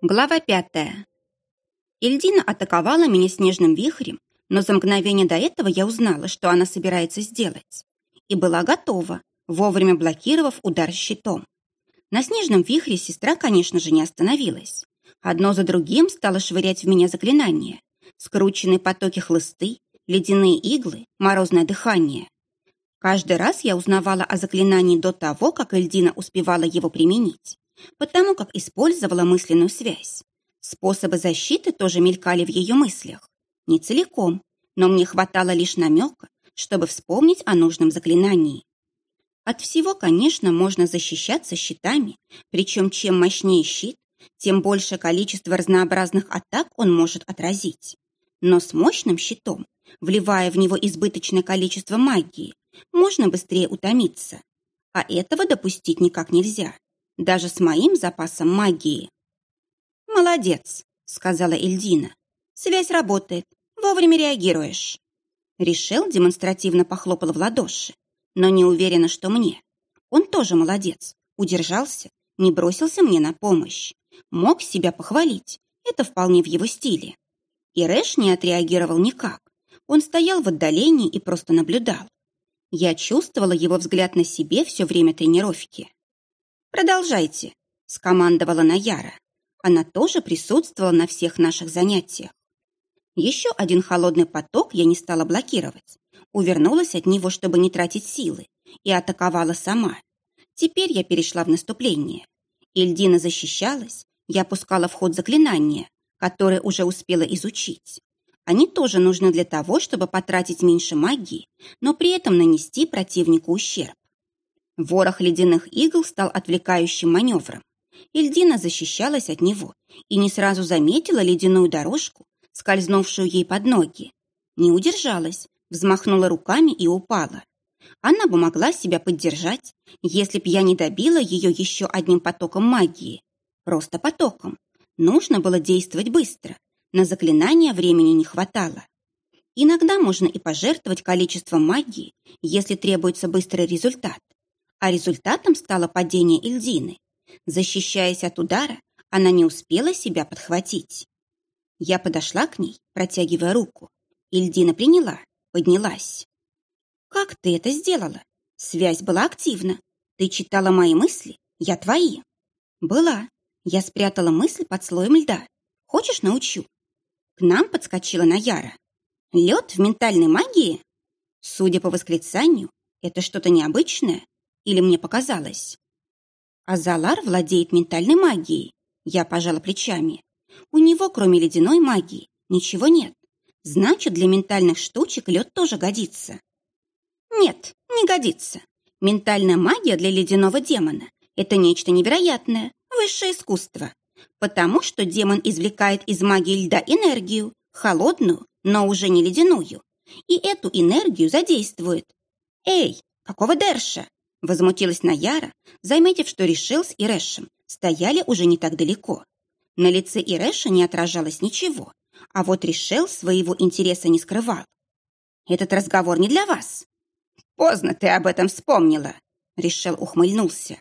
Глава пятая. Ильдина атаковала меня снежным вихрем, но за мгновение до этого я узнала, что она собирается сделать. И была готова, вовремя блокировав удар щитом. На снежном вихре сестра, конечно же, не остановилась. Одно за другим стало швырять в меня заклинания. Скрученные потоки хлысты, ледяные иглы, морозное дыхание. Каждый раз я узнавала о заклинании до того, как Эльдина успевала его применить потому как использовала мысленную связь. Способы защиты тоже мелькали в ее мыслях. Не целиком, но мне хватало лишь намека, чтобы вспомнить о нужном заклинании. От всего, конечно, можно защищаться щитами, причем чем мощнее щит, тем большее количество разнообразных атак он может отразить. Но с мощным щитом, вливая в него избыточное количество магии, можно быстрее утомиться. А этого допустить никак нельзя даже с моим запасом магии. «Молодец», — сказала Эльдина. «Связь работает, вовремя реагируешь». Решил демонстративно похлопал в ладоши, но не уверена, что мне. Он тоже молодец, удержался, не бросился мне на помощь. Мог себя похвалить, это вполне в его стиле. И Рэш не отреагировал никак. Он стоял в отдалении и просто наблюдал. Я чувствовала его взгляд на себе все время тренировки. «Продолжайте», — скомандовала Наяра. Она тоже присутствовала на всех наших занятиях. Еще один холодный поток я не стала блокировать. Увернулась от него, чтобы не тратить силы, и атаковала сама. Теперь я перешла в наступление. Ильдина защищалась, я пускала в ход заклинания, которые уже успела изучить. Они тоже нужны для того, чтобы потратить меньше магии, но при этом нанести противнику ущерб. Ворох ледяных игл стал отвлекающим маневром. Ильдина защищалась от него и не сразу заметила ледяную дорожку, скользнувшую ей под ноги. Не удержалась, взмахнула руками и упала. Она бы могла себя поддержать, если б я не добила ее еще одним потоком магии. Просто потоком. Нужно было действовать быстро. На заклинание времени не хватало. Иногда можно и пожертвовать количеством магии, если требуется быстрый результат а результатом стало падение Ильдины. Защищаясь от удара, она не успела себя подхватить. Я подошла к ней, протягивая руку. Ильдина приняла, поднялась. «Как ты это сделала? Связь была активна. Ты читала мои мысли, я твои». «Была. Я спрятала мысль под слоем льда. Хочешь, научу?» К нам подскочила Наяра. «Лед в ментальной магии?» Судя по восклицанию, это что-то необычное, или мне показалось? Азалар владеет ментальной магией. Я пожала плечами. У него, кроме ледяной магии, ничего нет. Значит, для ментальных штучек лед тоже годится. Нет, не годится. Ментальная магия для ледяного демона – это нечто невероятное, высшее искусство. Потому что демон извлекает из магии льда энергию, холодную, но уже не ледяную. И эту энергию задействует. Эй, какого дерша? Возмутилась Наяра, заметив, что решил с Ирэшем стояли уже не так далеко. На лице Ирэша не отражалось ничего, а вот решил своего интереса не скрывал. «Этот разговор не для вас». «Поздно ты об этом вспомнила», — решил ухмыльнулся.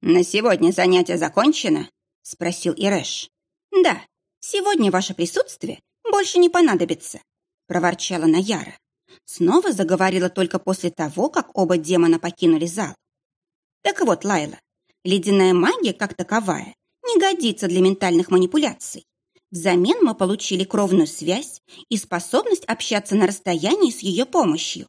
«На сегодня занятие закончено?» — спросил Ирэш. «Да, сегодня ваше присутствие больше не понадобится», — проворчала Наяра. Снова заговорила только после того, как оба демона покинули зал. Так вот, Лайла, ледяная магия как таковая не годится для ментальных манипуляций. Взамен мы получили кровную связь и способность общаться на расстоянии с ее помощью.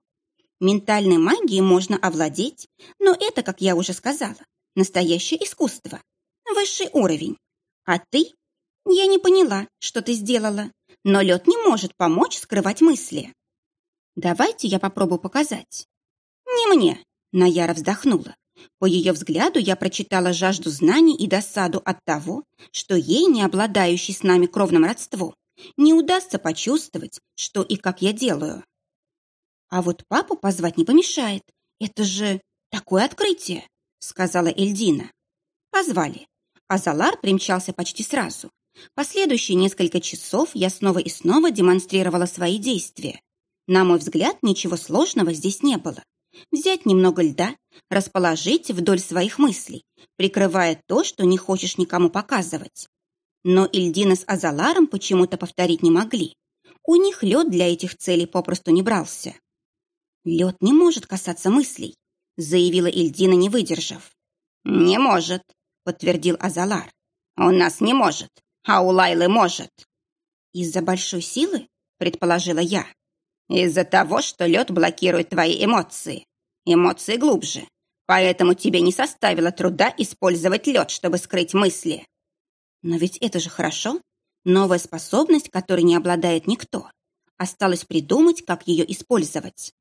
Ментальной магией можно овладеть, но это, как я уже сказала, настоящее искусство, высший уровень. А ты? Я не поняла, что ты сделала, но лед не может помочь скрывать мысли. Давайте я попробую показать. Не мне, Наяра вздохнула. По ее взгляду я прочитала жажду знаний и досаду от того, что ей, не обладающей с нами кровным родством, не удастся почувствовать, что и как я делаю. А вот папу позвать не помешает. Это же такое открытие, сказала Эльдина. Позвали. А Залар примчался почти сразу. Последующие несколько часов я снова и снова демонстрировала свои действия. На мой взгляд, ничего сложного здесь не было. Взять немного льда, расположить вдоль своих мыслей, прикрывая то, что не хочешь никому показывать. Но Ильдина с Азаларом почему-то повторить не могли. У них лед для этих целей попросту не брался. «Лед не может касаться мыслей», — заявила Ильдина, не выдержав. «Не может», — подтвердил Азалар. «У нас не может, а у Лайлы может». «Из-за большой силы?» — предположила я. «Из-за того, что лед блокирует твои эмоции. Эмоции глубже, поэтому тебе не составило труда использовать лед, чтобы скрыть мысли». «Но ведь это же хорошо. Новая способность, которой не обладает никто. Осталось придумать, как ее использовать».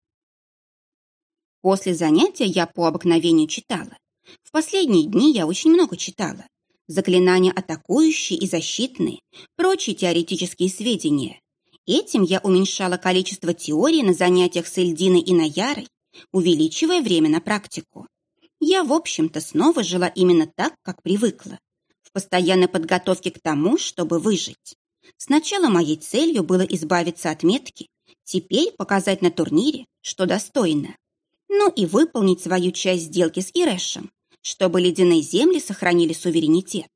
После занятия я по обыкновению читала. В последние дни я очень много читала. Заклинания атакующие и защитные, прочие теоретические сведения. Этим я уменьшала количество теории на занятиях с Эльдиной и Наярой, увеличивая время на практику. Я, в общем-то, снова жила именно так, как привыкла. В постоянной подготовке к тому, чтобы выжить. Сначала моей целью было избавиться от метки, теперь показать на турнире, что достойно ну и выполнить свою часть сделки с Ирэшем, чтобы ледяные земли сохранили суверенитет.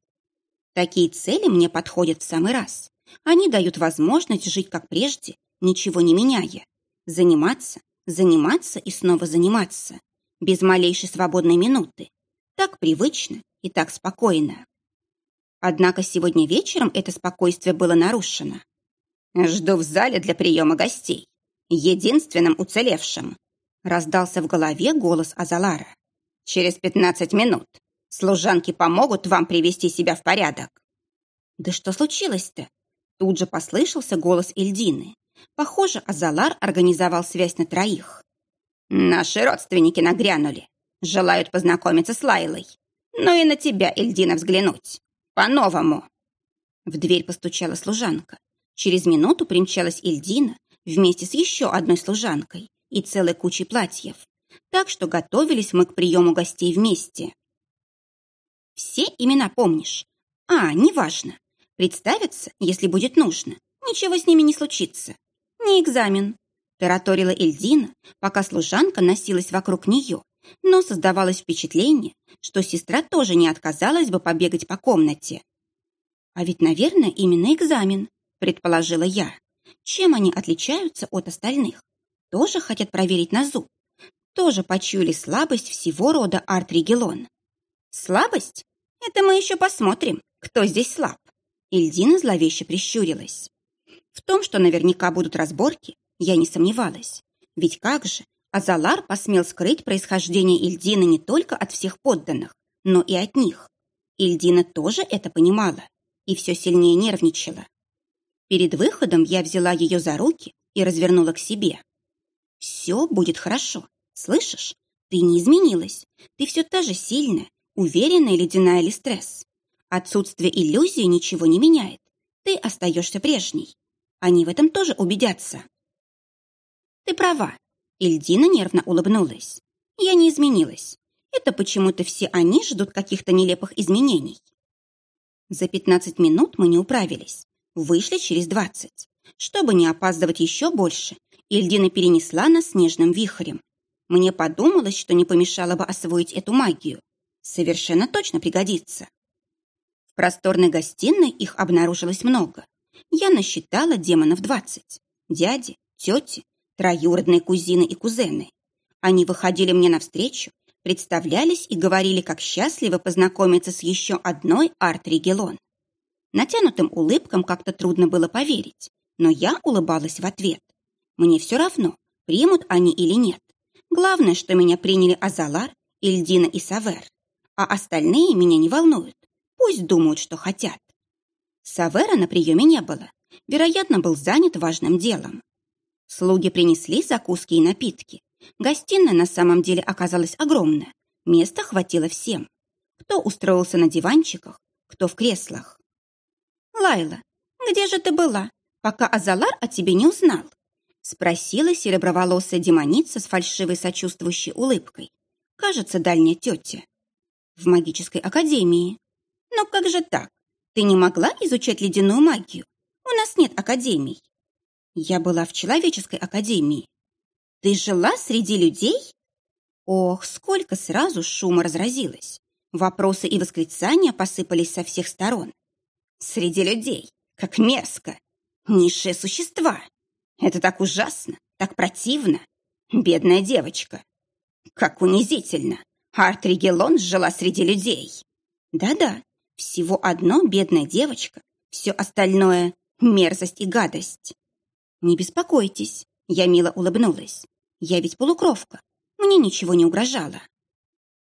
Такие цели мне подходят в самый раз. Они дают возможность жить как прежде, ничего не меняя. Заниматься, заниматься и снова заниматься. Без малейшей свободной минуты. Так привычно и так спокойно. Однако сегодня вечером это спокойствие было нарушено. «Жду в зале для приема гостей. Единственным уцелевшим», Раздался в голове голос Азалара. «Через пятнадцать минут. Служанки помогут вам привести себя в порядок». «Да что случилось-то?» Тут же послышался голос Эльдины. Похоже, Азалар организовал связь на троих. «Наши родственники нагрянули. Желают познакомиться с Лайлой. Ну и на тебя, Эльдина, взглянуть. По-новому». В дверь постучала служанка. Через минуту примчалась Эльдина вместе с еще одной служанкой и целой кучей платьев. Так что готовились мы к приему гостей вместе. Все имена помнишь? А, неважно. Представятся, если будет нужно. Ничего с ними не случится. Не экзамен. Тараторила Эльдина, пока служанка носилась вокруг нее, но создавалось впечатление, что сестра тоже не отказалась бы побегать по комнате. А ведь, наверное, именно экзамен, предположила я. Чем они отличаются от остальных? тоже хотят проверить на зуб, тоже почуяли слабость всего рода арт-регелон. Слабость? Это мы еще посмотрим, кто здесь слаб. Ильдина зловеще прищурилась. В том, что наверняка будут разборки, я не сомневалась. Ведь как же, Азалар посмел скрыть происхождение Ильдины не только от всех подданных, но и от них. Ильдина тоже это понимала и все сильнее нервничала. Перед выходом я взяла ее за руки и развернула к себе. Все будет хорошо. Слышишь? Ты не изменилась. Ты все та же сильная, уверенная ледяная Листресс. Отсутствие иллюзии ничего не меняет. Ты остаешься прежней. Они в этом тоже убедятся. Ты права. Ильдина нервно улыбнулась. Я не изменилась. Это почему-то все они ждут каких-то нелепых изменений. За пятнадцать минут мы не управились. Вышли через двадцать. Чтобы не опаздывать еще больше, Ильдина перенесла нас снежным вихрем. Мне подумалось, что не помешало бы освоить эту магию. Совершенно точно пригодится. Просторной гостиной их обнаружилось много. Я насчитала демонов двадцать. Дяди, тети, троюродные кузины и кузены. Они выходили мне навстречу, представлялись и говорили, как счастливо познакомиться с еще одной арт-регелон. Натянутым улыбкам как-то трудно было поверить, но я улыбалась в ответ. Мне все равно, примут они или нет. Главное, что меня приняли Азалар, Ильдина и Савер. А остальные меня не волнуют. Пусть думают, что хотят. Савера на приеме не было. Вероятно, был занят важным делом. Слуги принесли закуски и напитки. Гостиная на самом деле оказалась огромная. Места хватило всем. Кто устроился на диванчиках, кто в креслах. «Лайла, где же ты была, пока Азалар о тебе не узнал?» Спросила сереброволосая демоница с фальшивой сочувствующей улыбкой. Кажется, дальняя тетя. В магической академии. Но как же так? Ты не могла изучать ледяную магию? У нас нет академий. Я была в человеческой академии. Ты жила среди людей? Ох, сколько сразу шума разразилось. Вопросы и восклицания посыпались со всех сторон. Среди людей. Как мерзко. Низшие существа. Это так ужасно, так противно. Бедная девочка. Как унизительно. Артригелон жила среди людей. Да-да, всего одно бедная девочка, все остальное — мерзость и гадость. Не беспокойтесь, я мило улыбнулась. Я ведь полукровка, мне ничего не угрожало.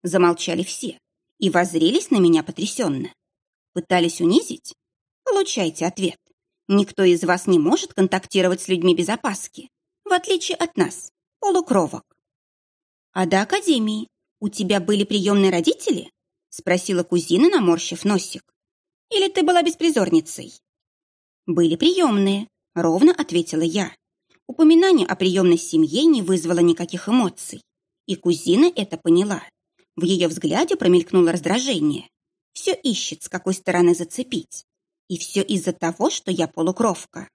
Замолчали все и воззрелись на меня потрясенно. Пытались унизить? Получайте ответ. Никто из вас не может контактировать с людьми без опаски, в отличие от нас, полукровок. А до академии у тебя были приемные родители? Спросила кузина, наморщив носик. Или ты была беспризорницей? Были приемные, ровно ответила я. Упоминание о приемной семье не вызвало никаких эмоций, и кузина это поняла. В ее взгляде промелькнуло раздражение. Все ищет, с какой стороны зацепить. И все из-за того, что я полукровка.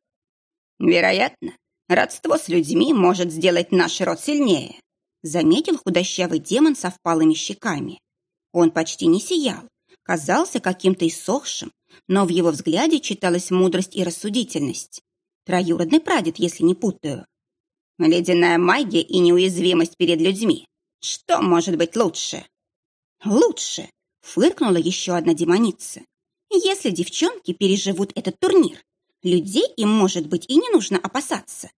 Вероятно, родство с людьми может сделать наш род сильнее, заметил худощавый демон со впалыми щеками. Он почти не сиял, казался каким-то иссохшим, но в его взгляде читалась мудрость и рассудительность. Троюродный прадед, если не путаю. Ледяная магия и неуязвимость перед людьми. Что может быть лучше? Лучше, фыркнула еще одна демоница. Если девчонки переживут этот турнир, людей им, может быть, и не нужно опасаться.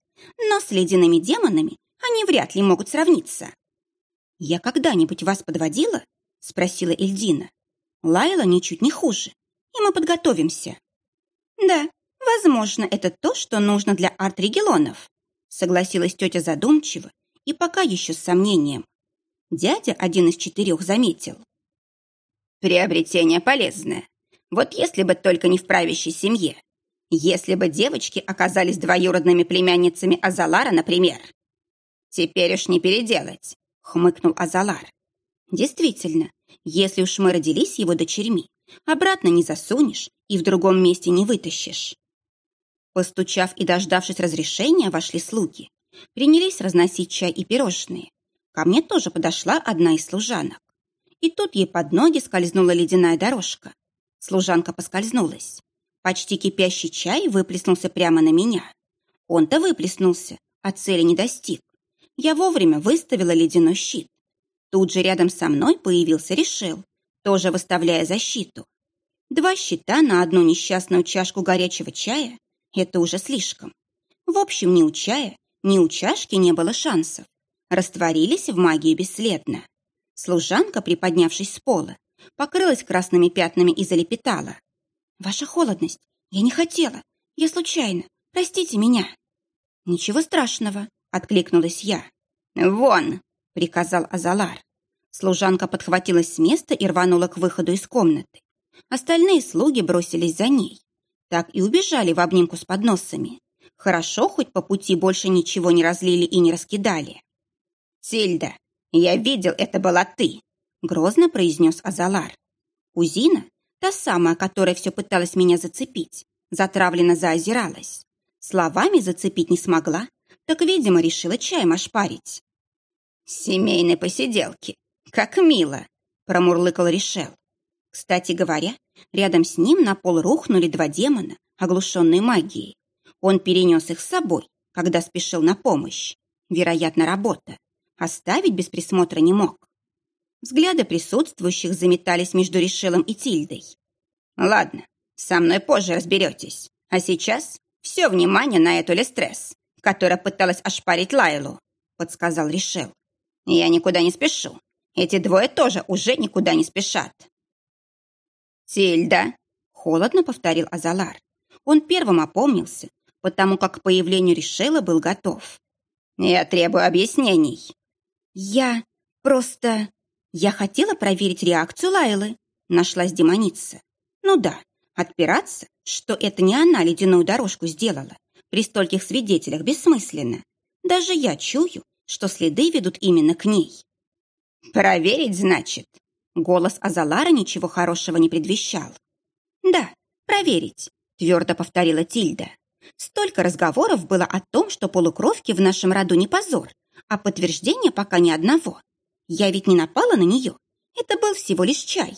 Но с ледяными демонами они вряд ли могут сравниться. «Я когда-нибудь вас подводила?» — спросила Эльдина. «Лайла ничуть не хуже, и мы подготовимся». «Да, возможно, это то, что нужно для арт-регионов», согласилась тетя задумчиво и пока еще с сомнением. Дядя, один из четырех, заметил. «Приобретение полезное. Вот если бы только не в правящей семье. Если бы девочки оказались двоюродными племянницами Азалара, например, «Теперь уж не переделать», — хмыкнул Азалар. «Действительно, если уж мы родились его дочерьми, обратно не засунешь и в другом месте не вытащишь». Постучав и дождавшись разрешения, вошли слуги. Принялись разносить чай и пирожные. Ко мне тоже подошла одна из служанок. И тут ей под ноги скользнула ледяная дорожка. Служанка поскользнулась. Почти кипящий чай выплеснулся прямо на меня. Он-то выплеснулся, а цели не достиг я вовремя выставила ледяной щит. Тут же рядом со мной появился Решил, тоже выставляя защиту. Два щита на одну несчастную чашку горячего чая — это уже слишком. В общем, ни у чая, ни у чашки не было шансов. Растворились в магии бесследно. Служанка, приподнявшись с пола, покрылась красными пятнами и залепетала. «Ваша холодность, я не хотела, я случайно, простите меня». «Ничего страшного», откликнулась я. «Вон!» — приказал Азалар. Служанка подхватилась с места и рванула к выходу из комнаты. Остальные слуги бросились за ней. Так и убежали в обнимку с подносами. Хорошо, хоть по пути больше ничего не разлили и не раскидали. «Тильда, я видел, это была ты!» — грозно произнес Азалар. Кузина, та самая, которая все пыталась меня зацепить, затравленно заозиралась. Словами зацепить не смогла, так, видимо, решила чаем ошпарить. «Семейные посиделки! Как мило!» — промурлыкал Решел. Кстати говоря, рядом с ним на пол рухнули два демона, оглушенные магией. Он перенес их с собой, когда спешил на помощь. Вероятно, работа. Оставить без присмотра не мог. Взгляды присутствующих заметались между Решелом и Тильдой. «Ладно, со мной позже разберетесь. А сейчас все внимание на эту Лестресс которая пыталась ошпарить Лайлу», — подсказал Ришел. «Я никуда не спешу. Эти двое тоже уже никуда не спешат». «Тильда», — холодно повторил Азалар. Он первым опомнился, потому как к появлению Ришела был готов. «Я требую объяснений». «Я просто... Я хотела проверить реакцию Лайлы», — нашлась демоница. «Ну да, отпираться, что это не она ледяную дорожку сделала, при стольких свидетелях бессмысленно. Даже я чую, что следы ведут именно к ней. «Проверить, значит?» Голос Азалара ничего хорошего не предвещал. «Да, проверить», — твердо повторила Тильда. «Столько разговоров было о том, что полукровки в нашем роду не позор, а подтверждения пока ни одного. Я ведь не напала на нее. Это был всего лишь чай».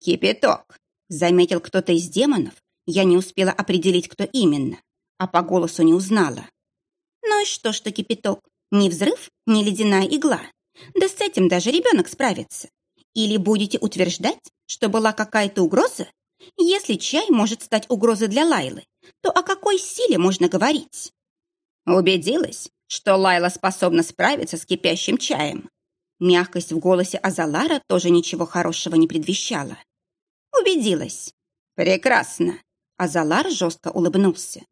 «Кипяток», — Заметил кто-то из демонов, я не успела определить, кто именно, а по голосу не узнала. Ну и что ж, кипяток, ни взрыв, ни ледяная игла. Да с этим даже ребенок справится. Или будете утверждать, что была какая-то угроза? Если чай может стать угрозой для Лайлы, то о какой силе можно говорить? Убедилась, что Лайла способна справиться с кипящим чаем. Мягкость в голосе Азалара тоже ничего хорошего не предвещала. Убедилась. Прекрасно. Азалар жестко улыбнулся.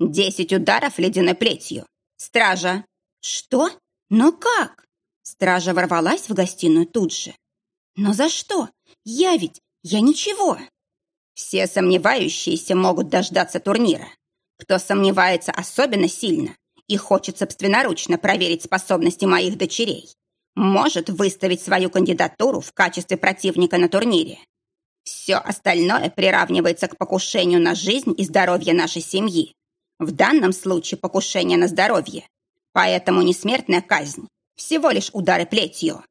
Десять ударов ледяной плетью. Стража. Что? Но как? Стража ворвалась в гостиную тут же. Но за что? Я ведь... Я ничего. Все сомневающиеся могут дождаться турнира. Кто сомневается особенно сильно и хочет собственноручно проверить способности моих дочерей, может выставить свою кандидатуру в качестве противника на турнире. Все остальное приравнивается к покушению на жизнь и здоровье нашей семьи. В данном случае покушение на здоровье. Поэтому несмертная казнь. Всего лишь удары плетью.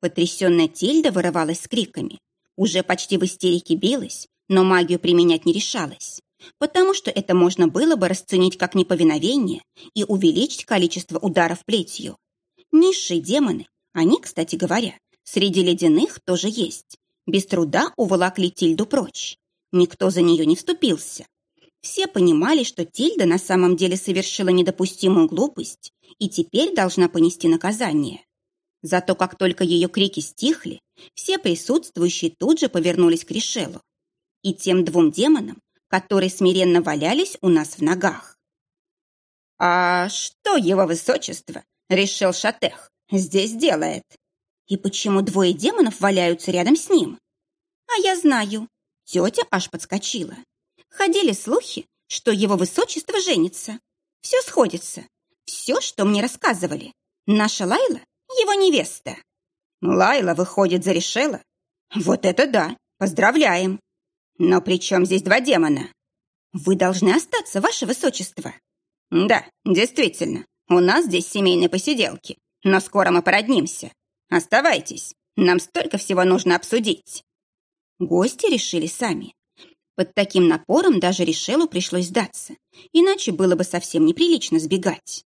Потрясенная Тильда вырывалась с криками. Уже почти в истерике билась, но магию применять не решалась, потому что это можно было бы расценить как неповиновение и увеличить количество ударов плетью. Низшие демоны, они, кстати говоря, среди ледяных тоже есть, без труда уволокли Тильду прочь. Никто за нее не вступился. Все понимали, что Тильда на самом деле совершила недопустимую глупость и теперь должна понести наказание. Зато как только ее крики стихли, все присутствующие тут же повернулись к Ришелу и тем двум демонам, которые смиренно валялись у нас в ногах. «А что его высочество, решил Шатех, здесь делает? И почему двое демонов валяются рядом с ним? А я знаю, тетя аж подскочила. Ходили слухи, что его высочество женится. Все сходится. Все, что мне рассказывали. Наша Лайла — его невеста. Лайла выходит за Решела? Вот это да! Поздравляем! Но при чем здесь два демона? Вы должны остаться, ваше высочество. Да, действительно, у нас здесь семейные посиделки, но скоро мы породнимся. Оставайтесь, нам столько всего нужно обсудить. Гости решили сами. Под таким напором даже Решелу пришлось сдаться, иначе было бы совсем неприлично сбегать.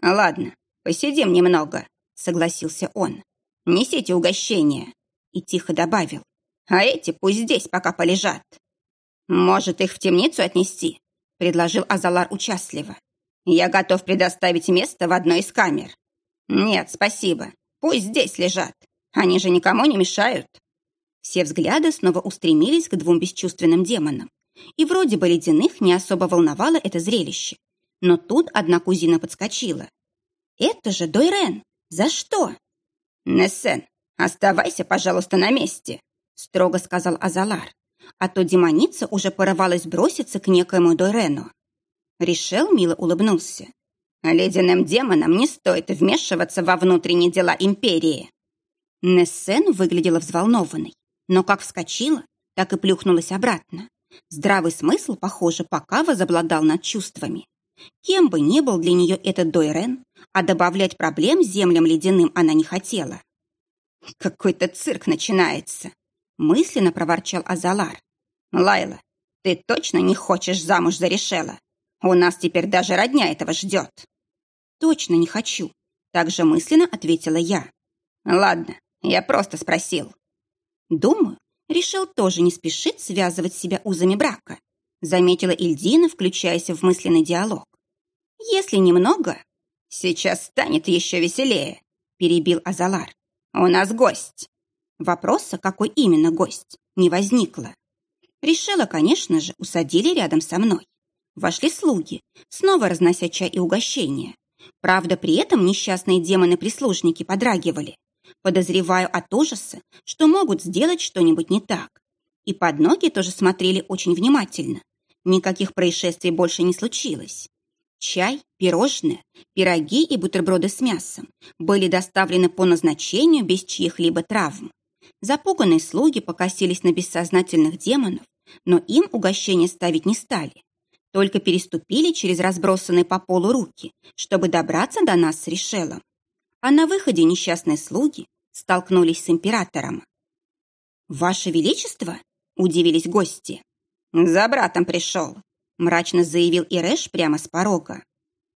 «Ладно, посидим немного», — согласился он. «Несите угощение», — и тихо добавил а эти пусть здесь пока полежат. Может, их в темницу отнести? Предложил Азалар участливо. Я готов предоставить место в одной из камер. Нет, спасибо. Пусть здесь лежат. Они же никому не мешают. Все взгляды снова устремились к двум бесчувственным демонам. И вроде бы ледяных не особо волновало это зрелище. Но тут одна кузина подскочила. «Это же Дойрен! За что?» «Нессен, оставайся, пожалуйста, на месте!» строго сказал Азалар, а то демоница уже порывалась броситься к некоему Дойрену. Ришел мило улыбнулся. «Ледяным демонам не стоит вмешиваться во внутренние дела империи». Нессен выглядела взволнованной, но как вскочила, так и плюхнулась обратно. Здравый смысл, похоже, пока возобладал над чувствами. Кем бы ни был для нее этот Дойрен, а добавлять проблем землям ледяным она не хотела. «Какой-то цирк начинается», мысленно проворчал Азалар. «Лайла, ты точно не хочешь замуж за Решела? У нас теперь даже родня этого ждет». «Точно не хочу», — также мысленно ответила я. «Ладно, я просто спросил». «Думаю, решил тоже не спешит связывать себя узами брака», заметила Ильдина, включаясь в мысленный диалог. «Если немного...» «Сейчас станет еще веселее», — перебил Азалар. «У нас гость». Вопроса, какой именно гость, не возникло. Решила, конечно же, усадили рядом со мной. Вошли слуги, снова разнося чай и угощения. Правда, при этом несчастные демоны-прислужники подрагивали. Подозреваю от ужаса, что могут сделать что-нибудь не так. И под ноги тоже смотрели очень внимательно. Никаких происшествий больше не случилось. Чай, пирожные, пироги и бутерброды с мясом были доставлены по назначению без чьих-либо травм. Запуганные слуги покосились на бессознательных демонов, но им угощение ставить не стали. Только переступили через разбросанные по полу руки, чтобы добраться до нас с Решелом. А на выходе несчастные слуги столкнулись с императором. «Ваше Величество!» — удивились гости. «За братом пришел», — мрачно заявил Ирэш прямо с порога.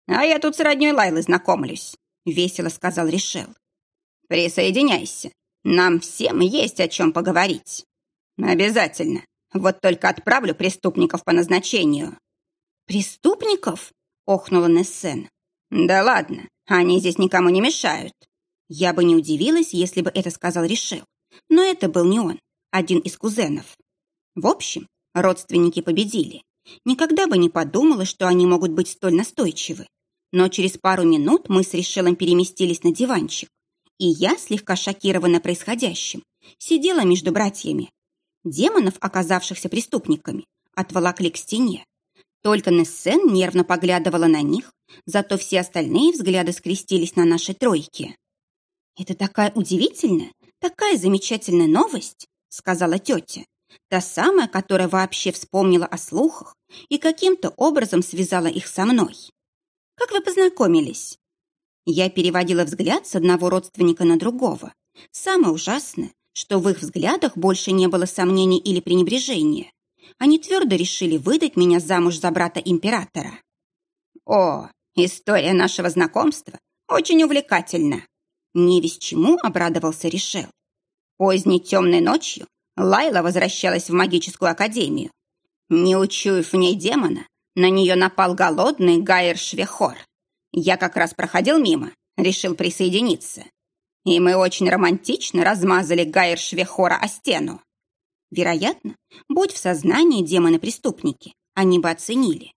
«А я тут с роднёй Лайлы знакомлюсь», — весело сказал Решел. «Присоединяйся. Нам всем есть о чем поговорить». «Обязательно. Вот только отправлю преступников по назначению». «Преступников?» — охнула Нессен. «Да ладно, они здесь никому не мешают». Я бы не удивилась, если бы это сказал Решел. Но это был не он, один из кузенов. В общем, родственники победили. Никогда бы не подумала, что они могут быть столь настойчивы. Но через пару минут мы с Решелом переместились на диванчик. И я, слегка шокирована происходящим, сидела между братьями. Демонов, оказавшихся преступниками, отволокли к стене. Только Нессен нервно поглядывала на них, зато все остальные взгляды скрестились на нашей тройке. «Это такая удивительная, такая замечательная новость», сказала тетя. Та самая, которая вообще вспомнила о слухах и каким-то образом связала их со мной. «Как вы познакомились?» Я переводила взгляд с одного родственника на другого. Самое ужасное, что в их взглядах больше не было сомнений или пренебрежения. Они твердо решили выдать меня замуж за брата императора. «О, история нашего знакомства очень увлекательна!» Не весь чему обрадовался Решел. Поздней темной ночью Лайла возвращалась в магическую академию. Не учуяв в ней демона, на нее напал голодный Гайер Швехор. Я как раз проходил мимо, решил присоединиться. И мы очень романтично размазали Гайер Швехора о стену. Вероятно, будь в сознании демоны-преступники, они бы оценили.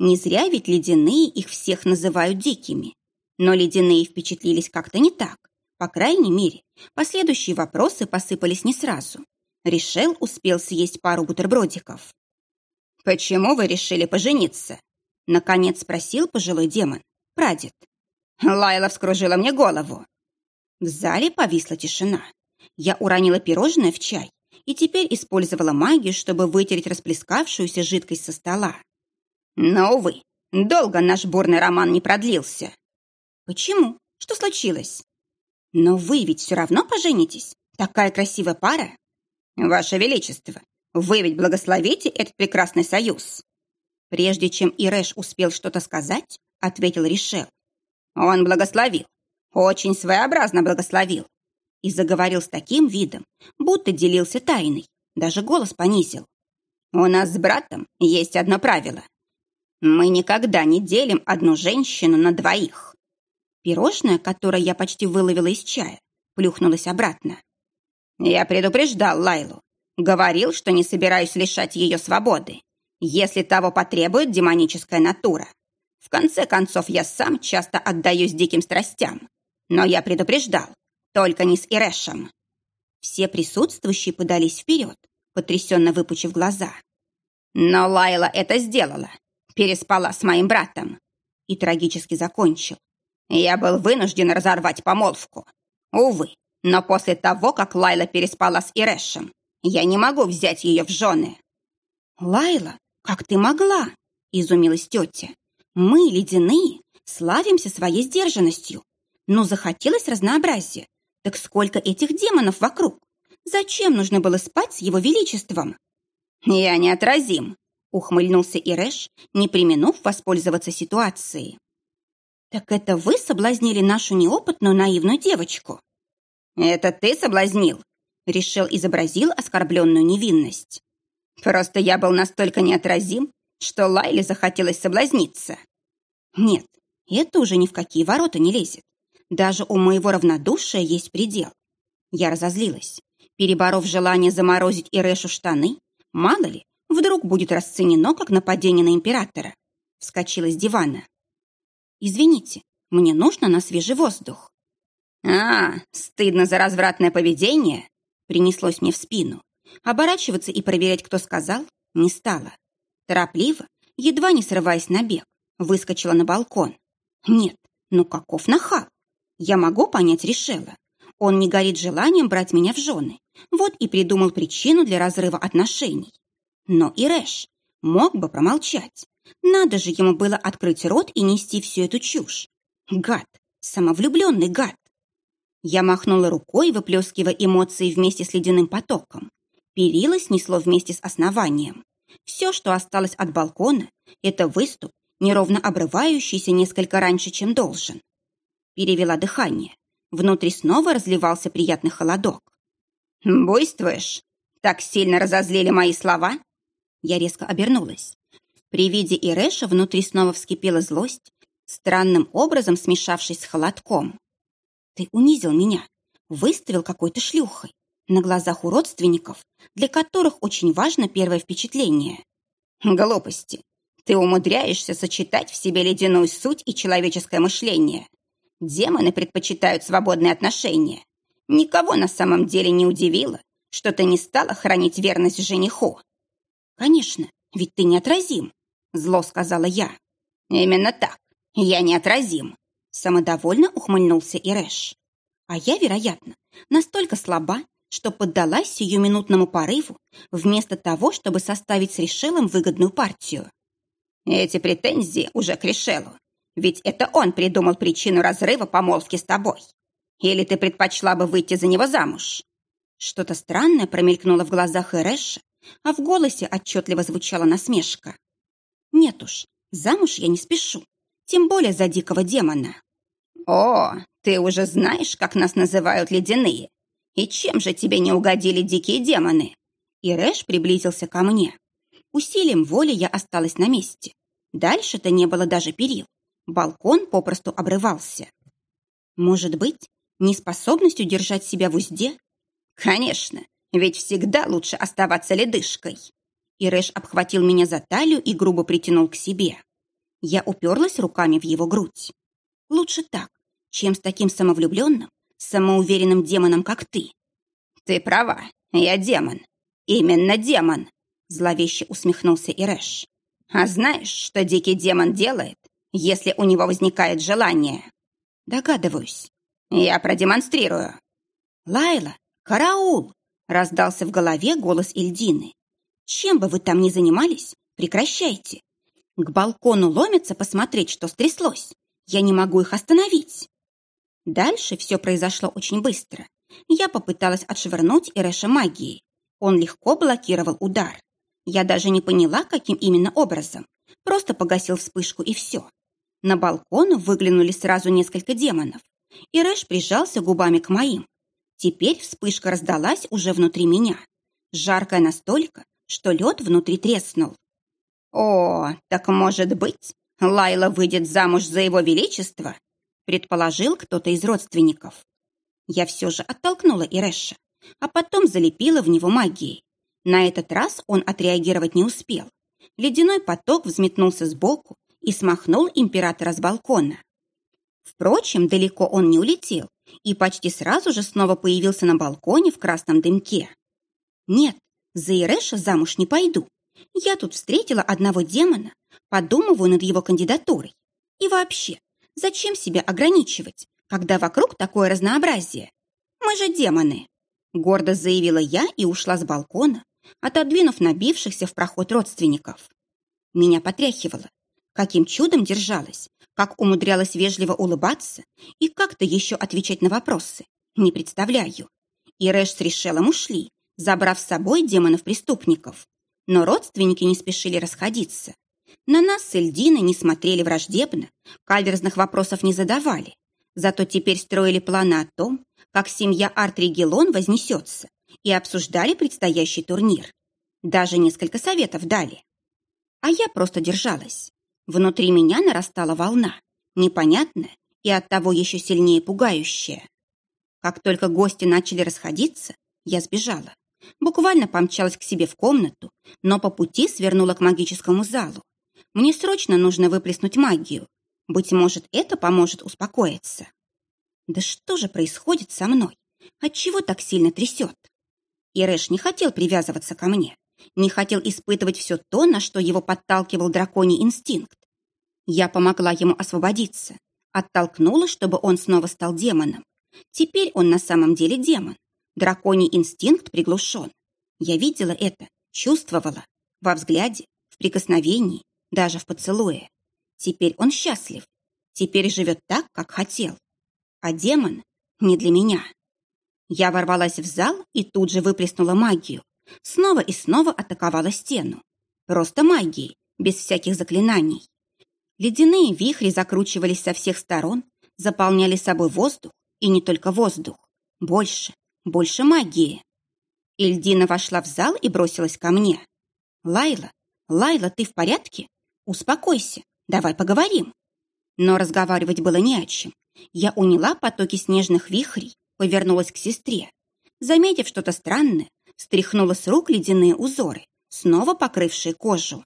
Не зря ведь ледяные их всех называют дикими. Но ледяные впечатлились как-то не так. По крайней мере, последующие вопросы посыпались не сразу. Ришел успел съесть пару бутербродиков. «Почему вы решили пожениться?» Наконец спросил пожилой демон, прадед. Лайла вскружила мне голову. В зале повисла тишина. Я уронила пирожное в чай и теперь использовала магию, чтобы вытереть расплескавшуюся жидкость со стола. Но, увы, долго наш бурный роман не продлился. Почему? Что случилось? Но вы ведь все равно поженитесь. Такая красивая пара. Ваше Величество, вы ведь благословите этот прекрасный союз. Прежде чем Ирэш успел что-то сказать, ответил Ришел. Он благословил. Очень своеобразно благословил. И заговорил с таким видом, будто делился тайной. Даже голос понизил. У нас с братом есть одно правило. Мы никогда не делим одну женщину на двоих. Пирожное, которое я почти выловила из чая, плюхнулось обратно. Я предупреждал Лайлу. Говорил, что не собираюсь лишать ее свободы, если того потребует демоническая натура. В конце концов, я сам часто отдаюсь диким страстям. Но я предупреждал, только не с Ирэшем. Все присутствующие подались вперед, потрясенно выпучив глаза. Но Лайла это сделала. Переспала с моим братом. И трагически закончил. Я был вынужден разорвать помолвку. Увы, но после того, как Лайла переспала с Ирэшем, я не могу взять ее в жены. «Лайла, как ты могла?» – изумилась тетя. «Мы, ледяные, славимся своей сдержанностью. Но захотелось разнообразия. Так сколько этих демонов вокруг? Зачем нужно было спать с его величеством?» «Я неотразим», — ухмыльнулся Ирэш, не применув воспользоваться ситуацией. «Так это вы соблазнили нашу неопытную наивную девочку?» «Это ты соблазнил?» Решил изобразил оскорбленную невинность. «Просто я был настолько неотразим, что Лайле захотелось соблазниться». «Нет, это уже ни в какие ворота не лезет. Даже у моего равнодушия есть предел». Я разозлилась. Переборов желание заморозить Ирэшу штаны, мало ли, вдруг будет расценено как нападение на императора. Вскочила с дивана. «Извините, мне нужно на свежий воздух». «А, стыдно за развратное поведение?» Принеслось мне в спину. Оборачиваться и проверять, кто сказал, не стало. Торопливо, едва не срываясь на бег, выскочила на балкон. Нет, ну каков нахал? Я могу понять Решела. Он не горит желанием брать меня в жены. Вот и придумал причину для разрыва отношений. Но и Рэш мог бы промолчать. Надо же ему было открыть рот и нести всю эту чушь. Гад, самовлюбленный гад. Я махнула рукой, выплескивая эмоции вместе с ледяным потоком. Перила снесло вместе с основанием. Все, что осталось от балкона, это выступ, неровно обрывающийся несколько раньше, чем должен. Перевела дыхание. Внутри снова разливался приятный холодок. «Буйствуешь? Так сильно разозлили мои слова?» Я резко обернулась. При виде Ирэша внутри снова вскипела злость, странным образом смешавшись с холодком. «Ты унизил меня, выставил какой-то шлюхой, на глазах у родственников, для которых очень важно первое впечатление. Глупости. Ты умудряешься сочетать в себе ледяную суть и человеческое мышление. Демоны предпочитают свободные отношения. Никого на самом деле не удивило, что ты не стала хранить верность жениху. Конечно, ведь ты неотразим, зло сказала я. Именно так. Я неотразим. Самодовольно ухмыльнулся Ирэш. А я, вероятно, настолько слаба, что поддалась сиюминутному порыву, вместо того, чтобы составить с Решелом выгодную партию. Эти претензии уже к Решелу, ведь это он придумал причину разрыва помолвки с тобой. Или ты предпочла бы выйти за него замуж? Что-то странное промелькнуло в глазах Эрэша, а в голосе отчетливо звучала насмешка. Нет уж, замуж я не спешу, тем более за дикого демона. О, ты уже знаешь, как нас называют ледяные, и чем же тебе не угодили дикие демоны?» И Рэш приблизился ко мне. Усилием воли я осталась на месте. Дальше-то не было даже перил. Балкон попросту обрывался. Может быть, неспособностью держать себя в узде? Конечно, ведь всегда лучше оставаться ледышкой. И Рэш обхватил меня за талию и грубо притянул к себе. Я уперлась руками в его грудь. Лучше так, чем с таким самовлюбленным, самоуверенным демоном, как ты. Ты права, я демон. Именно демон, зловеще усмехнулся Ирэш. А знаешь, что дикий демон делает, если у него возникает желание? Догадываюсь. Я продемонстрирую. Лайла, караул! Раздался в голове голос Ильдины. Чем бы вы там ни занимались, прекращайте. К балкону ломятся посмотреть, что стряслось. Я не могу их остановить. Дальше все произошло очень быстро. Я попыталась отшвырнуть Эрэша магией. Он легко блокировал удар. Я даже не поняла, каким именно образом. Просто погасил вспышку и все. На балкон выглянули сразу несколько демонов. Ирэш прижался губами к моим. Теперь вспышка раздалась уже внутри меня. Жаркая настолько, что лед внутри треснул. «О, так может быть, Лайла выйдет замуж за его величество?» предположил кто-то из родственников. Я все же оттолкнула Ирэша, а потом залепила в него магией. На этот раз он отреагировать не успел. Ледяной поток взметнулся сбоку и смахнул императора с балкона. Впрочем, далеко он не улетел и почти сразу же снова появился на балконе в красном дымке. Нет, за Ирэша замуж не пойду. Я тут встретила одного демона, подумываю над его кандидатурой. И вообще, Зачем себя ограничивать, когда вокруг такое разнообразие? Мы же демоны!» Гордо заявила я и ушла с балкона, отодвинув набившихся в проход родственников. Меня потряхивало. Каким чудом держалась, как умудрялась вежливо улыбаться и как-то еще отвечать на вопросы. Не представляю. И Рэш с Ришелом ушли, забрав с собой демонов-преступников. Но родственники не спешили расходиться. На нас с Эльдиной не смотрели враждебно, каверзных вопросов не задавали. Зато теперь строили планы о том, как семья Артригелон вознесется, и обсуждали предстоящий турнир. Даже несколько советов дали. А я просто держалась. Внутри меня нарастала волна, непонятная и оттого еще сильнее пугающая. Как только гости начали расходиться, я сбежала. Буквально помчалась к себе в комнату, но по пути свернула к магическому залу. Мне срочно нужно выплеснуть магию. Быть может, это поможет успокоиться. Да что же происходит со мной? Отчего так сильно трясет? Ирэш не хотел привязываться ко мне, не хотел испытывать все то, на что его подталкивал драконий инстинкт. Я помогла ему освободиться, оттолкнула, чтобы он снова стал демоном. Теперь он на самом деле демон. Драконий инстинкт приглушен. Я видела это, чувствовала. Во взгляде, в прикосновении, даже в поцелуе. Теперь он счастлив. Теперь живет так, как хотел. А демон не для меня. Я ворвалась в зал и тут же выплеснула магию. Снова и снова атаковала стену. Просто магией, без всяких заклинаний. Ледяные вихри закручивались со всех сторон, заполняли собой воздух, и не только воздух. Больше, больше магии. Ильдина вошла в зал и бросилась ко мне. «Лайла, Лайла, ты в порядке? Успокойся, давай поговорим». Но разговаривать было не о чем. Я уняла потоки снежных вихрей, повернулась к сестре. Заметив что-то странное, стряхнула с рук ледяные узоры, снова покрывшие кожу.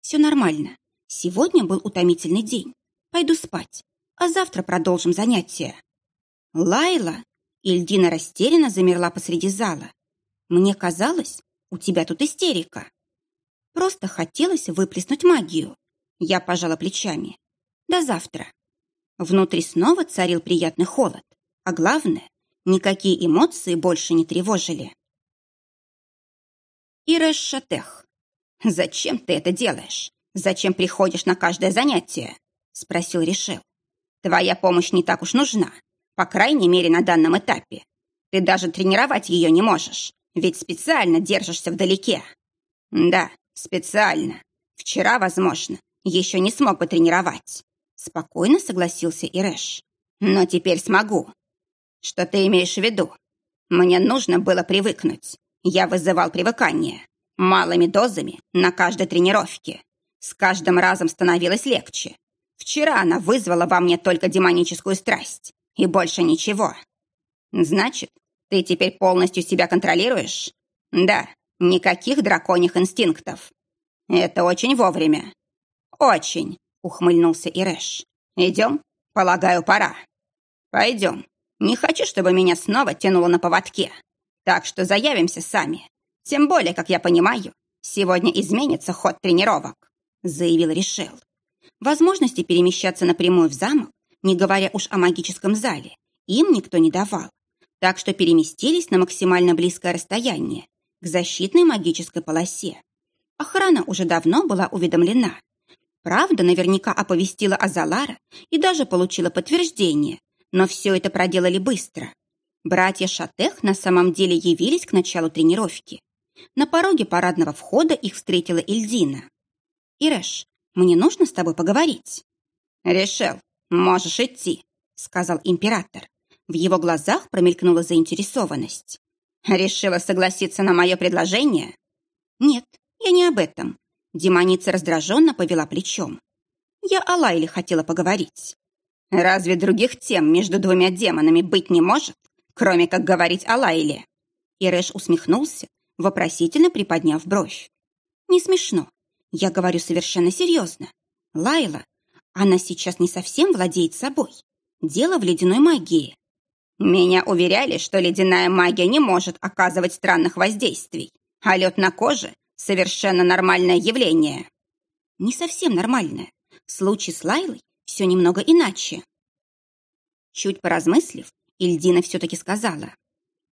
Все нормально. Сегодня был утомительный день. Пойду спать, а завтра продолжим занятия. Лайла! Ильдина растерянно замерла посреди зала. Мне казалось, у тебя тут истерика. Просто хотелось выплеснуть магию. Я пожала плечами. До завтра. Внутри снова царил приятный холод. А главное, никакие эмоции больше не тревожили. Ирэш Шатех. «Зачем ты это делаешь? Зачем приходишь на каждое занятие?» — спросил Решел. «Твоя помощь не так уж нужна, по крайней мере, на данном этапе. Ты даже тренировать ее не можешь, ведь специально держишься вдалеке». «Да, специально. Вчера, возможно, еще не смог бы тренировать. Спокойно согласился Ирэш. Но теперь смогу. Что ты имеешь в виду? Мне нужно было привыкнуть. Я вызывал привыкание. Малыми дозами на каждой тренировке. С каждым разом становилось легче. Вчера она вызвала во мне только демоническую страсть. И больше ничего. Значит, ты теперь полностью себя контролируешь? Да, никаких драконьих инстинктов. Это очень вовремя. Очень ухмыльнулся Ирэш. «Идем? Полагаю, пора». «Пойдем. Не хочу, чтобы меня снова тянуло на поводке. Так что заявимся сами. Тем более, как я понимаю, сегодня изменится ход тренировок», заявил Решел. Возможности перемещаться напрямую в замок, не говоря уж о магическом зале, им никто не давал. Так что переместились на максимально близкое расстояние, к защитной магической полосе. Охрана уже давно была уведомлена, Правда, наверняка оповестила Азалара и даже получила подтверждение, но все это проделали быстро. Братья Шатех на самом деле явились к началу тренировки. На пороге парадного входа их встретила Ильдина. «Ирэш, мне нужно с тобой поговорить». «Решил, можешь идти», — сказал император. В его глазах промелькнула заинтересованность. «Решила согласиться на мое предложение?» «Нет, я не об этом. Демоница раздраженно повела плечом. Я о Лайле хотела поговорить. Разве других тем между двумя демонами быть не может, кроме как говорить о Лайле? Ирэш усмехнулся, вопросительно приподняв бровь. Не смешно. Я говорю совершенно серьезно. Лайла, она сейчас не совсем владеет собой. Дело в ледяной магии. Меня уверяли, что ледяная магия не может оказывать странных воздействий, а лед на коже Совершенно нормальное явление. Не совсем нормальное. В случае с Лайлой все немного иначе. Чуть поразмыслив, Ильдина все-таки сказала.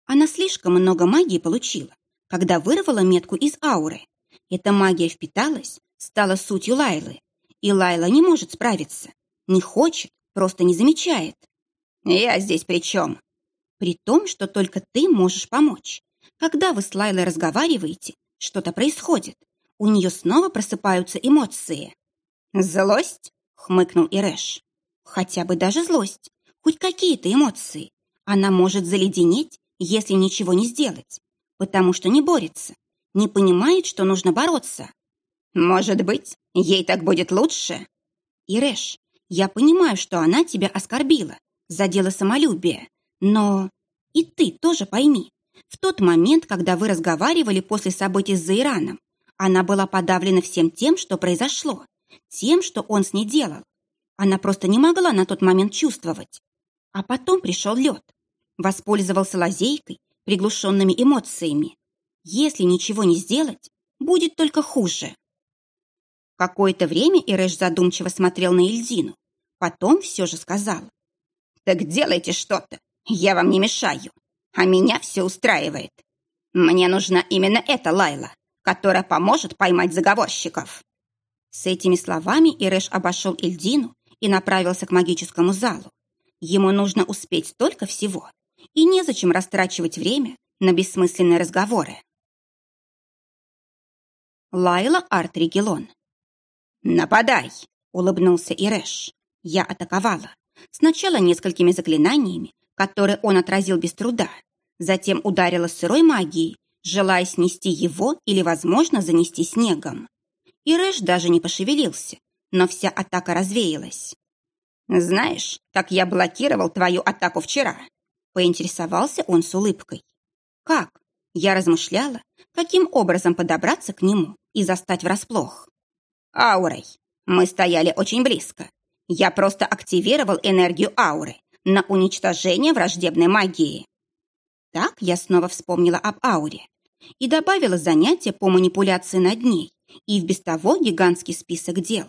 Она слишком много магии получила, когда вырвала метку из ауры. Эта магия впиталась, стала сутью Лайлы. И Лайла не может справиться. Не хочет, просто не замечает. Я здесь при чем? При том, что только ты можешь помочь. Когда вы с Лайлой разговариваете, что-то происходит. У нее снова просыпаются эмоции. «Злость?» — хмыкнул Ирэш. «Хотя бы даже злость. Хоть какие-то эмоции. Она может заледенеть, если ничего не сделать. Потому что не борется. Не понимает, что нужно бороться. Может быть, ей так будет лучше?» «Ирэш, я понимаю, что она тебя оскорбила, задела самолюбие. Но и ты тоже пойми, в тот момент, когда вы разговаривали после событий с Заираном, она была подавлена всем тем, что произошло, тем, что он с ней делал. Она просто не могла на тот момент чувствовать. А потом пришел лед. Воспользовался лазейкой, приглушенными эмоциями. Если ничего не сделать, будет только хуже. Какое-то время Ирэш задумчиво смотрел на Ильзину. Потом все же сказал. «Так делайте что-то, я вам не мешаю а меня все устраивает. Мне нужна именно эта Лайла, которая поможет поймать заговорщиков». С этими словами Ирэш обошел Ильдину и направился к магическому залу. Ему нужно успеть столько всего, и незачем растрачивать время на бессмысленные разговоры. Лайла Артригелон. «Нападай!» — улыбнулся Ирэш. Я атаковала. Сначала несколькими заклинаниями, которые он отразил без труда, затем ударила сырой магией, желая снести его или, возможно, занести снегом. Ирэш даже не пошевелился, но вся атака развеялась. «Знаешь, как я блокировал твою атаку вчера?» Поинтересовался он с улыбкой. «Как?» Я размышляла, каким образом подобраться к нему и застать врасплох. «Аурой. Мы стояли очень близко. Я просто активировал энергию ауры на уничтожение враждебной магии». Так я снова вспомнила об ауре и добавила занятия по манипуляции над ней и в без того гигантский список дел.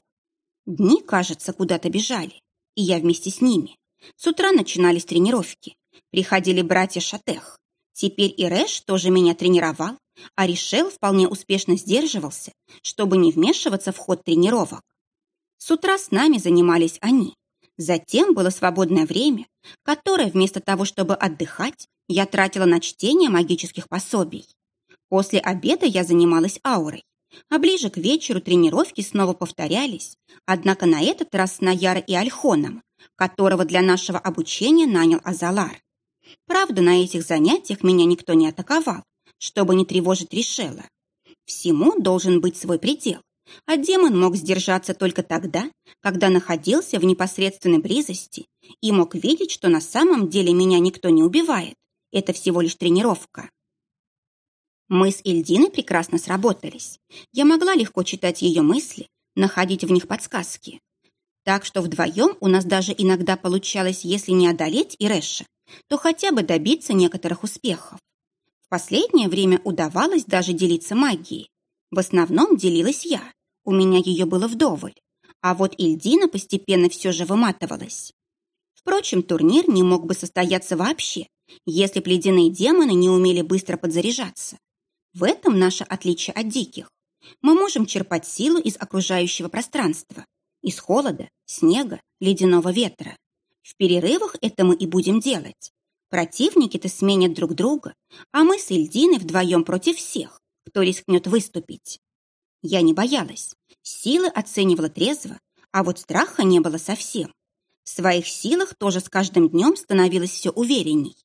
Дни, кажется, куда-то бежали, и я вместе с ними. С утра начинались тренировки. Приходили братья Шатех. Теперь и Рэш тоже меня тренировал, а Ришел вполне успешно сдерживался, чтобы не вмешиваться в ход тренировок. С утра с нами занимались они. Затем было свободное время, которое вместо того, чтобы отдыхать, я тратила на чтение магических пособий. После обеда я занималась аурой, а ближе к вечеру тренировки снова повторялись, однако на этот раз с Наяра и Альхоном, которого для нашего обучения нанял Азалар. Правда, на этих занятиях меня никто не атаковал, чтобы не тревожить Ришела. Всему должен быть свой предел, а демон мог сдержаться только тогда, когда находился в непосредственной близости и мог видеть, что на самом деле меня никто не убивает. Это всего лишь тренировка. Мы с Ильдиной прекрасно сработались. Я могла легко читать ее мысли, находить в них подсказки. Так что вдвоем у нас даже иногда получалось, если не одолеть Ирэша, то хотя бы добиться некоторых успехов. В последнее время удавалось даже делиться магией. В основном делилась я, у меня ее было вдоволь. А вот Ильдина постепенно все же выматывалась. Впрочем, турнир не мог бы состояться вообще, если б ледяные демоны не умели быстро подзаряжаться. В этом наше отличие от диких. Мы можем черпать силу из окружающего пространства, из холода, снега, ледяного ветра. В перерывах это мы и будем делать. Противники-то сменят друг друга, а мы с Ильдиной вдвоем против всех, кто рискнет выступить. Я не боялась, силы оценивала трезво, а вот страха не было совсем. В своих силах тоже с каждым днем становилось все уверенней.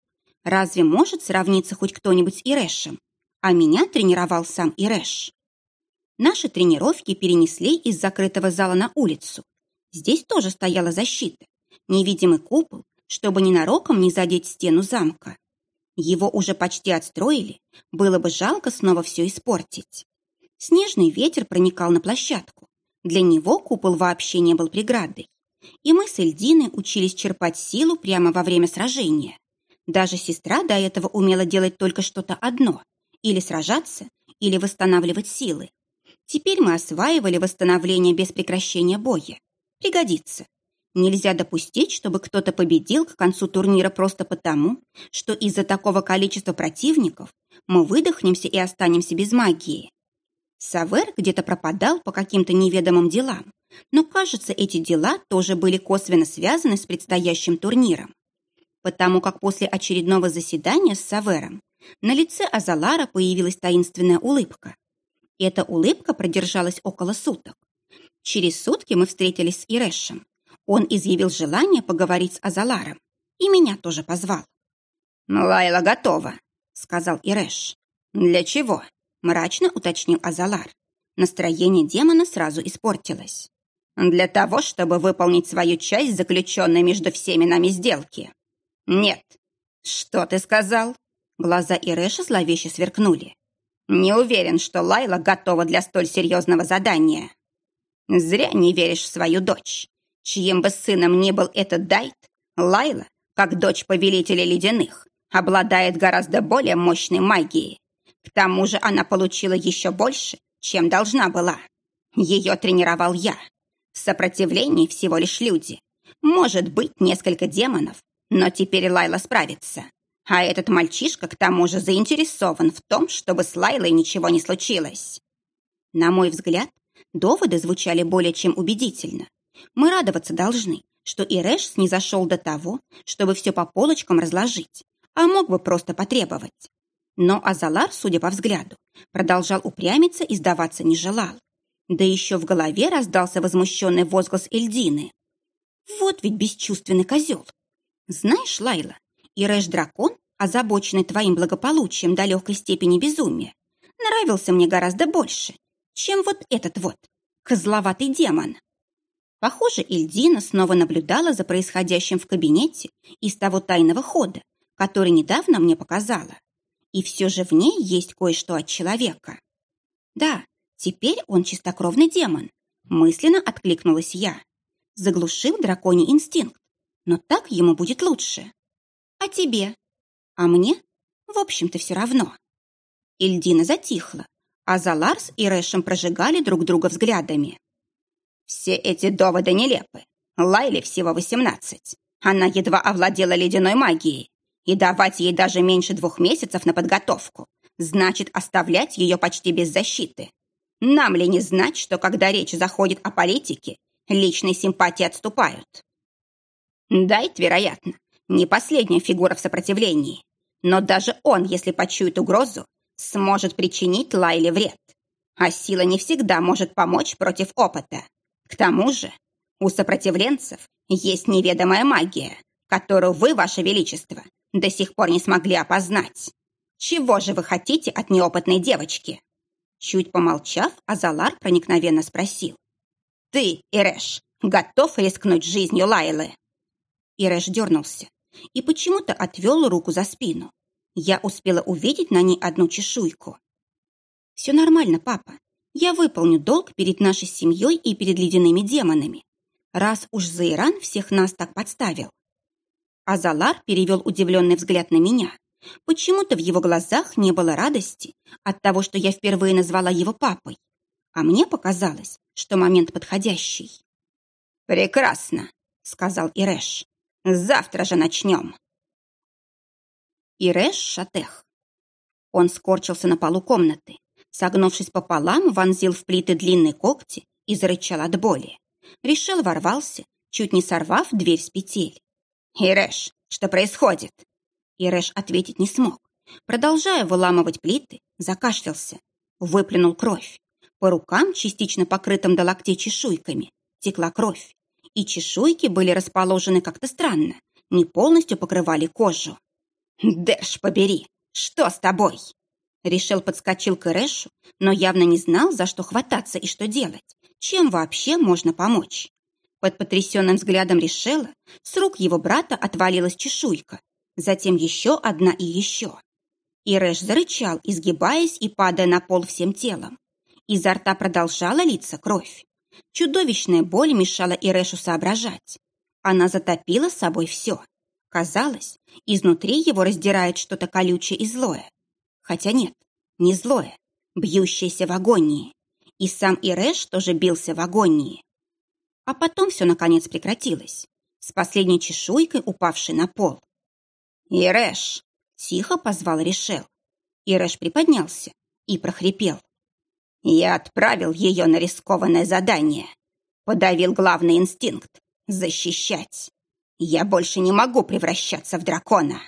Разве может сравниться хоть кто-нибудь с Ирэшем? А меня тренировал сам Ирэш. Наши тренировки перенесли из закрытого зала на улицу. Здесь тоже стояла защита, невидимый купол, чтобы ненароком не задеть стену замка. Его уже почти отстроили, было бы жалко снова все испортить. Снежный ветер проникал на площадку. Для него купол вообще не был преградой. И мы с Эльдиной учились черпать силу прямо во время сражения. Даже сестра до этого умела делать только что-то одно или сражаться, или восстанавливать силы. Теперь мы осваивали восстановление без прекращения боя. Пригодится. Нельзя допустить, чтобы кто-то победил к концу турнира просто потому, что из-за такого количества противников мы выдохнемся и останемся без магии. Савер где-то пропадал по каким-то неведомым делам, но, кажется, эти дела тоже были косвенно связаны с предстоящим турниром. Потому как после очередного заседания с Савером на лице Азалара появилась таинственная улыбка. Эта улыбка продержалась около суток. Через сутки мы встретились с Ирэшем. Он изъявил желание поговорить с Азаларом. И меня тоже позвал. «Лайла готова», — сказал Ирэш. «Для чего?» — мрачно уточнил Азалар. Настроение демона сразу испортилось. «Для того, чтобы выполнить свою часть, заключенной между всеми нами сделки». «Нет». «Что ты сказал?» Глаза Ирэша зловеще сверкнули. «Не уверен, что Лайла готова для столь серьезного задания. Зря не веришь в свою дочь. Чьим бы сыном ни был этот Дайт, Лайла, как дочь повелителя ледяных, обладает гораздо более мощной магией. К тому же она получила еще больше, чем должна была. Ее тренировал я. В сопротивлении всего лишь люди. Может быть, несколько демонов, но теперь Лайла справится. А этот мальчишка к тому же заинтересован в том, чтобы с Лайлой ничего не случилось. На мой взгляд, доводы звучали более чем убедительно. Мы радоваться должны, что Ирэш снизошел до того, чтобы все по полочкам разложить, а мог бы просто потребовать. Но Азалар, судя по взгляду, продолжал упрямиться и сдаваться не желал. Да еще в голове раздался возмущенный возглас Эльдины. «Вот ведь бесчувственный козел! Знаешь, Лайла, Ирэш-дракон, озабоченный твоим благополучием до легкой степени безумия, нравился мне гораздо больше, чем вот этот вот козловатый демон». Похоже, Ильдина снова наблюдала за происходящим в кабинете из того тайного хода, который недавно мне показала. И все же в ней есть кое-что от человека. Да, теперь он чистокровный демон. Мысленно откликнулась я. Заглушил драконий инстинкт. Но так ему будет лучше. А тебе? А мне? В общем-то, все равно. Ильдина затихла, а Заларс и Рэшем прожигали друг друга взглядами. Все эти доводы нелепы. Лайле всего восемнадцать. Она едва овладела ледяной магией. И давать ей даже меньше двух месяцев на подготовку значит оставлять ее почти без защиты. Нам ли не знать, что когда речь заходит о политике, личные симпатии отступают? Дайт, вероятно, не последняя фигура в сопротивлении. Но даже он, если почует угрозу, сможет причинить Лайле вред. А сила не всегда может помочь против опыта. К тому же у сопротивленцев есть неведомая магия, которую вы, ваше величество, до сих пор не смогли опознать. Чего же вы хотите от неопытной девочки?» Чуть помолчав, Азалар проникновенно спросил. «Ты, Ирэш, готов рискнуть жизнью Лайлы?» Ирэш дернулся и почему-то отвел руку за спину. Я успела увидеть на ней одну чешуйку. «Все нормально, папа. Я выполню долг перед нашей семьей и перед ледяными демонами, раз уж Заиран всех нас так подставил. Азалар перевел удивленный взгляд на меня. Почему-то в его глазах не было радости от того, что я впервые назвала его папой. А мне показалось, что момент подходящий. «Прекрасно», — сказал Ирэш. «Завтра же начнем». Ирэш Шатех. Он скорчился на полу комнаты, Согнувшись пополам, вонзил в плиты длинные когти и зарычал от боли. Решил ворвался, чуть не сорвав дверь с петель. «Ирэш, что происходит?» Ирэш ответить не смог. Продолжая выламывать плиты, закашлялся. Выплюнул кровь. По рукам, частично покрытым до локтей чешуйками, текла кровь. И чешуйки были расположены как-то странно, не полностью покрывали кожу. «Дэш, побери! Что с тобой?» Решил подскочил к Эрэшу, но явно не знал, за что хвататься и что делать. Чем вообще можно помочь? Под потрясенным взглядом Решела с рук его брата отвалилась чешуйка, затем еще одна и еще. Ирэш зарычал, изгибаясь и падая на пол всем телом. Изо рта продолжала литься кровь. Чудовищная боль мешала Ирэшу соображать. Она затопила собой все. Казалось, изнутри его раздирает что-то колючее и злое. Хотя нет, не злое, бьющееся в агонии. И сам Ирэш тоже бился в агонии. А потом все наконец прекратилось, с последней чешуйкой, упавшей на пол. «Ирэш!» — тихо позвал Решел. Ирэш приподнялся и прохрипел. «Я отправил ее на рискованное задание. Подавил главный инстинкт — защищать. Я больше не могу превращаться в дракона».